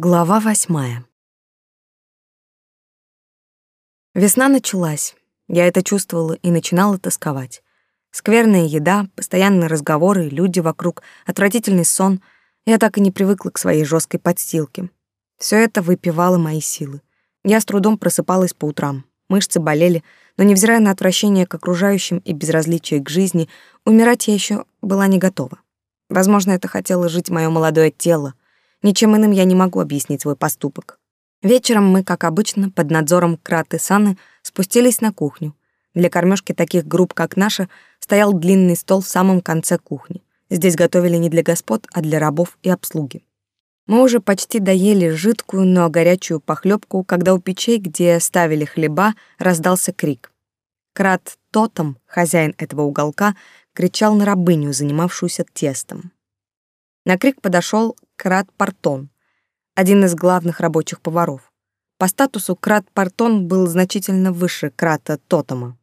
Глава восьмая. Весна началась. Я это чувствовала и начинала тосковать. Скверная еда, постоянные разговоры, люди вокруг, отвратительный сон. Я так и не привыкла к своей жесткой подстилке. Все это выпивало мои силы. Я с трудом просыпалась по утрам. Мышцы болели, но невзирая на отвращение к окружающим и безразличие к жизни, умирать я еще была не готова. Возможно, это хотело жить мое молодое тело, Ничем иным я не могу объяснить свой поступок. Вечером мы, как обычно, под надзором Краты Саны спустились на кухню. Для кормежки таких групп, как наша, стоял длинный стол в самом конце кухни. Здесь готовили не для господ, а для рабов и обслуги. Мы уже почти доели жидкую, но горячую похлебку, когда у печей, где ставили хлеба, раздался крик. Крат Тотом, хозяин этого уголка, кричал на рабыню, занимавшуюся тестом. На крик подошел Крат Партон, один из главных рабочих поваров. По статусу Крат Партон был значительно выше Крата Тотома.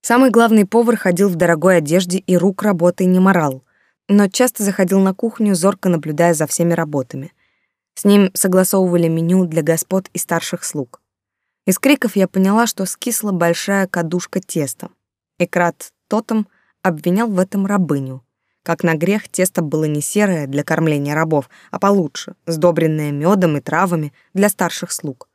Самый главный повар ходил в дорогой одежде и рук работы не морал, но часто заходил на кухню, зорко наблюдая за всеми работами. С ним согласовывали меню для господ и старших слуг. Из криков я поняла, что скисла большая кадушка теста. И Крат Тотом обвинял в этом рабыню. Как на грех, тесто было не серое для кормления рабов, а получше, сдобренное медом и травами для старших слуг.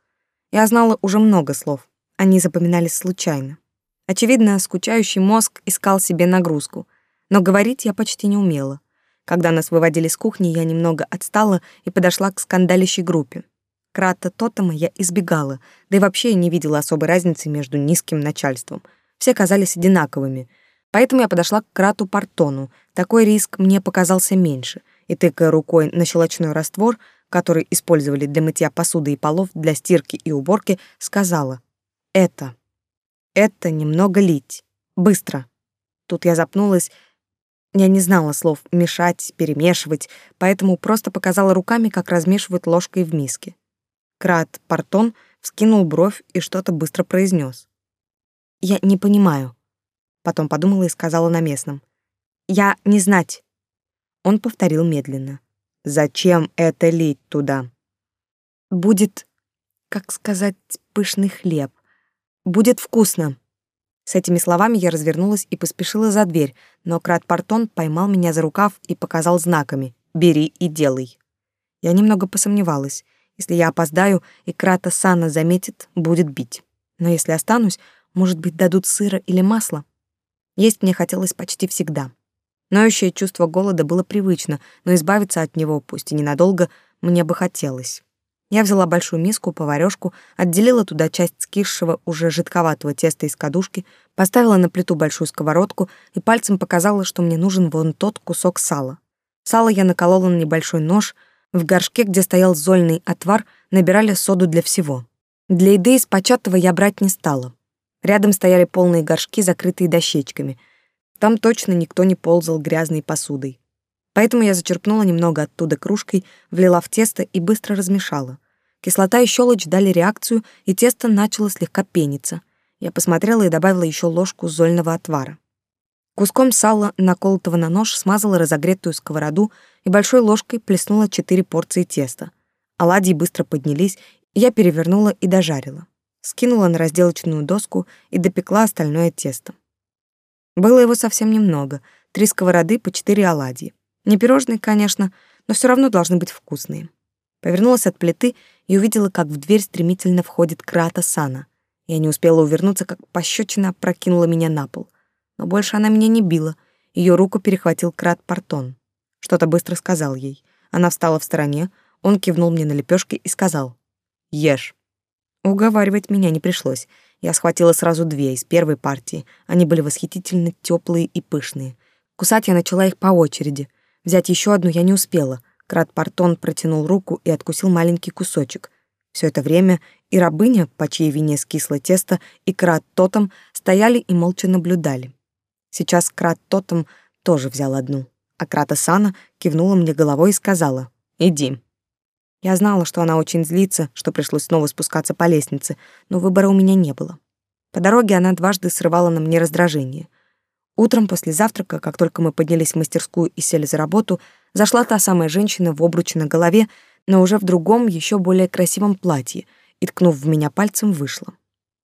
Я знала уже много слов, они запоминались случайно. Очевидно, скучающий мозг искал себе нагрузку, но говорить я почти не умела. Когда нас выводили с кухни, я немного отстала и подошла к скандалящей группе. Крата Тотема я избегала, да и вообще не видела особой разницы между низким начальством. Все казались одинаковыми — Поэтому я подошла к Крату Партону. Такой риск мне показался меньше. И, тыкая рукой на щелочной раствор, который использовали для мытья посуды и полов, для стирки и уборки, сказала «Это, это немного лить. Быстро». Тут я запнулась. Я не знала слов «мешать», «перемешивать», поэтому просто показала руками, как размешивают ложкой в миске. Крат Партон вскинул бровь и что-то быстро произнес. «Я не понимаю», Потом подумала и сказала на местном. «Я не знать». Он повторил медленно. «Зачем это лить туда?» «Будет, как сказать, пышный хлеб. Будет вкусно». С этими словами я развернулась и поспешила за дверь, но Крат Партон поймал меня за рукав и показал знаками «Бери и делай». Я немного посомневалась. Если я опоздаю, и Крата Сана заметит, будет бить. Но если останусь, может быть, дадут сыра или масла. Есть мне хотелось почти всегда. Ноющее чувство голода было привычно, но избавиться от него, пусть и ненадолго, мне бы хотелось. Я взяла большую миску, поварёшку, отделила туда часть скисшего, уже жидковатого теста из кадушки, поставила на плиту большую сковородку и пальцем показала, что мне нужен вон тот кусок сала. Сало я наколола на небольшой нож, в горшке, где стоял зольный отвар, набирали соду для всего. Для еды из початого я брать не стала. Рядом стояли полные горшки, закрытые дощечками. Там точно никто не ползал грязной посудой. Поэтому я зачерпнула немного оттуда кружкой, влила в тесто и быстро размешала. Кислота и щелочь дали реакцию, и тесто начало слегка пениться. Я посмотрела и добавила еще ложку зольного отвара. Куском сала, наколотого на нож, смазала разогретую сковороду и большой ложкой плеснула четыре порции теста. Оладьи быстро поднялись, я перевернула и дожарила скинула на разделочную доску и допекла остальное тесто. Было его совсем немного, три сковороды по четыре оладьи. Не пирожные, конечно, но все равно должны быть вкусные. Повернулась от плиты и увидела, как в дверь стремительно входит Крата Сана. Я не успела увернуться, как пощечина прокинула меня на пол. Но больше она меня не била. Ее руку перехватил Крат Партон. Что-то быстро сказал ей. Она встала в стороне, он кивнул мне на лепешки и сказал «Ешь». Уговаривать меня не пришлось. Я схватила сразу две из первой партии. Они были восхитительно теплые и пышные. Кусать я начала их по очереди. Взять еще одну я не успела. Крат Партон протянул руку и откусил маленький кусочек. Все это время и рабыня, по чьей вине скисло тесто, и Крат Тотом стояли и молча наблюдали. Сейчас Крат Тотом тоже взял одну, а Крата Сана кивнула мне головой и сказала «Иди». Я знала, что она очень злится, что пришлось снова спускаться по лестнице, но выбора у меня не было. По дороге она дважды срывала на мне раздражение. Утром после завтрака, как только мы поднялись в мастерскую и сели за работу, зашла та самая женщина в обруче на голове, но уже в другом, еще более красивом платье, и, ткнув в меня пальцем, вышла.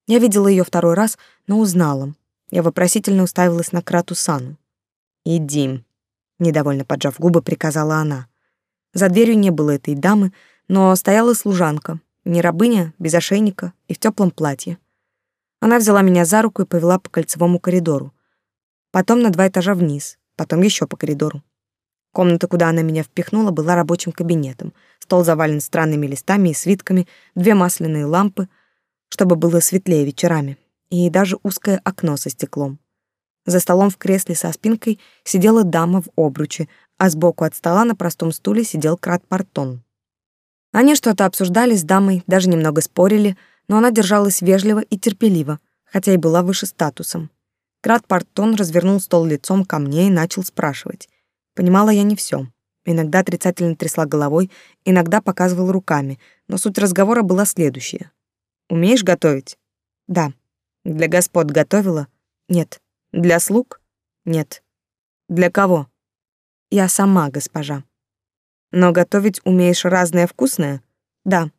Я видела ее второй раз, но узнала. Я вопросительно уставилась на Крату Сану. «Иди», — недовольно поджав губы, приказала она. За дверью не было этой дамы, но стояла служанка, не рабыня, без ошейника и в теплом платье. Она взяла меня за руку и повела по кольцевому коридору. Потом на два этажа вниз, потом еще по коридору. Комната, куда она меня впихнула, была рабочим кабинетом. Стол завален странными листами и свитками, две масляные лампы, чтобы было светлее вечерами, и даже узкое окно со стеклом. За столом в кресле со спинкой сидела дама в обруче, а сбоку от стола на простом стуле сидел Крат Партон. Они что-то обсуждали с дамой, даже немного спорили, но она держалась вежливо и терпеливо, хотя и была выше статусом. Крат Партон развернул стол лицом ко мне и начал спрашивать. Понимала я не все. Иногда отрицательно трясла головой, иногда показывала руками, но суть разговора была следующая. «Умеешь готовить?» «Да». «Для господ готовила?» «Нет». «Для слуг?» «Нет». «Для кого?» «Я сама, госпожа». «Но готовить умеешь разное вкусное?» «Да».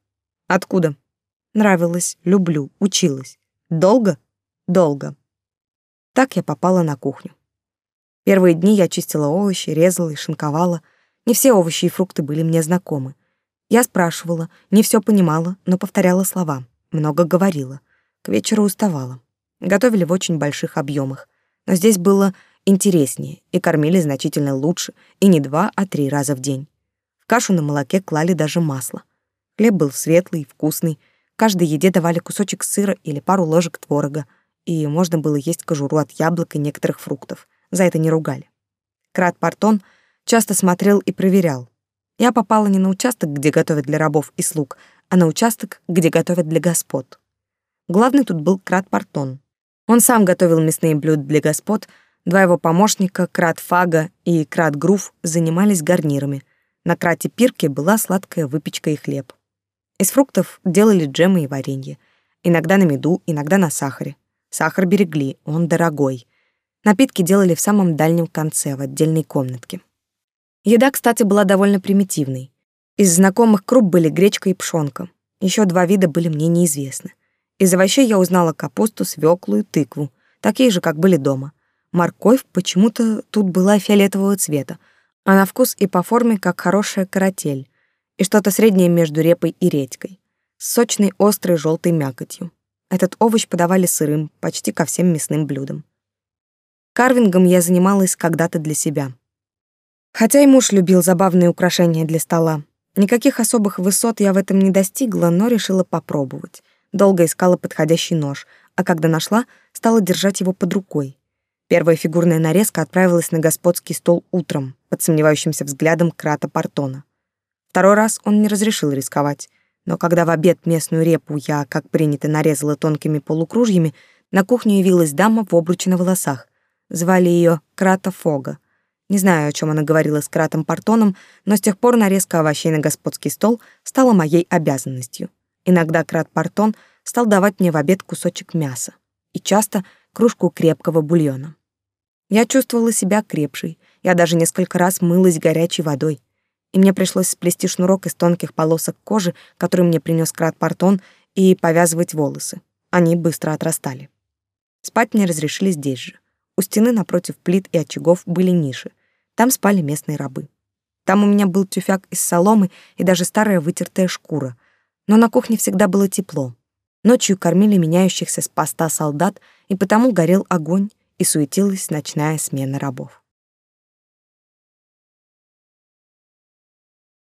«Откуда?» «Нравилось, люблю, училась». «Долго?» «Долго». Так я попала на кухню. Первые дни я чистила овощи, резала и шинковала. Не все овощи и фрукты были мне знакомы. Я спрашивала, не все понимала, но повторяла слова, много говорила. К вечеру уставала. Готовили в очень больших объемах. Но здесь было интереснее, и кормили значительно лучше, и не два, а три раза в день. Кашу на молоке клали даже масло. Хлеб был светлый и вкусный. Каждой еде давали кусочек сыра или пару ложек творога, и можно было есть кожуру от яблок и некоторых фруктов за это не ругали. Крат Партон часто смотрел и проверял. Я попала не на участок, где готовят для рабов и слуг, а на участок, где готовят для господ. Главный тут был Крат Партон. Он сам готовил мясные блюда для господ, два его помощника, Крат Фага и Крат Грув, занимались гарнирами. На Крате Пирке была сладкая выпечка и хлеб. Из фруктов делали джемы и варенье. Иногда на меду, иногда на сахаре. Сахар берегли, он дорогой. Напитки делали в самом дальнем конце, в отдельной комнатке. Еда, кстати, была довольно примитивной. Из знакомых круп были гречка и пшёнка. Еще два вида были мне неизвестны. Из овощей я узнала капусту, свеклу и тыкву, такие же, как были дома. Морковь почему-то тут была фиолетового цвета, а на вкус и по форме как хорошая каратель, и что-то среднее между репой и редькой, с сочной острой желтой мякотью. Этот овощ подавали сырым почти ко всем мясным блюдам. Карвингом я занималась когда-то для себя. Хотя и муж любил забавные украшения для стола. Никаких особых высот я в этом не достигла, но решила попробовать. Долго искала подходящий нож, а когда нашла, стала держать его под рукой. Первая фигурная нарезка отправилась на господский стол утром, под сомневающимся взглядом Крата Портона. Второй раз он не разрешил рисковать, но когда в обед местную репу я, как принято, нарезала тонкими полукружьями, на кухню явилась дама в обруче на волосах. Звали ее Крата Фога. Не знаю, о чем она говорила с Кратом Портоном, но с тех пор нарезка овощей на господский стол стала моей обязанностью. Иногда Крат Портон стал давать мне в обед кусочек мяса и часто кружку крепкого бульона. Я чувствовала себя крепшей, я даже несколько раз мылась горячей водой, и мне пришлось сплести шнурок из тонких полосок кожи, который мне принес Крат Портон, и повязывать волосы. Они быстро отрастали. Спать мне разрешили здесь же. У стены напротив плит и очагов были ниши. Там спали местные рабы. Там у меня был тюфяк из соломы и даже старая вытертая шкура. Но на кухне всегда было тепло. Ночью кормили меняющихся с поста солдат, и потому горел огонь, и суетилась ночная смена рабов.